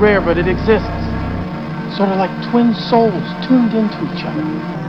rare, but it exists. Sort of like twin souls tuned into each other.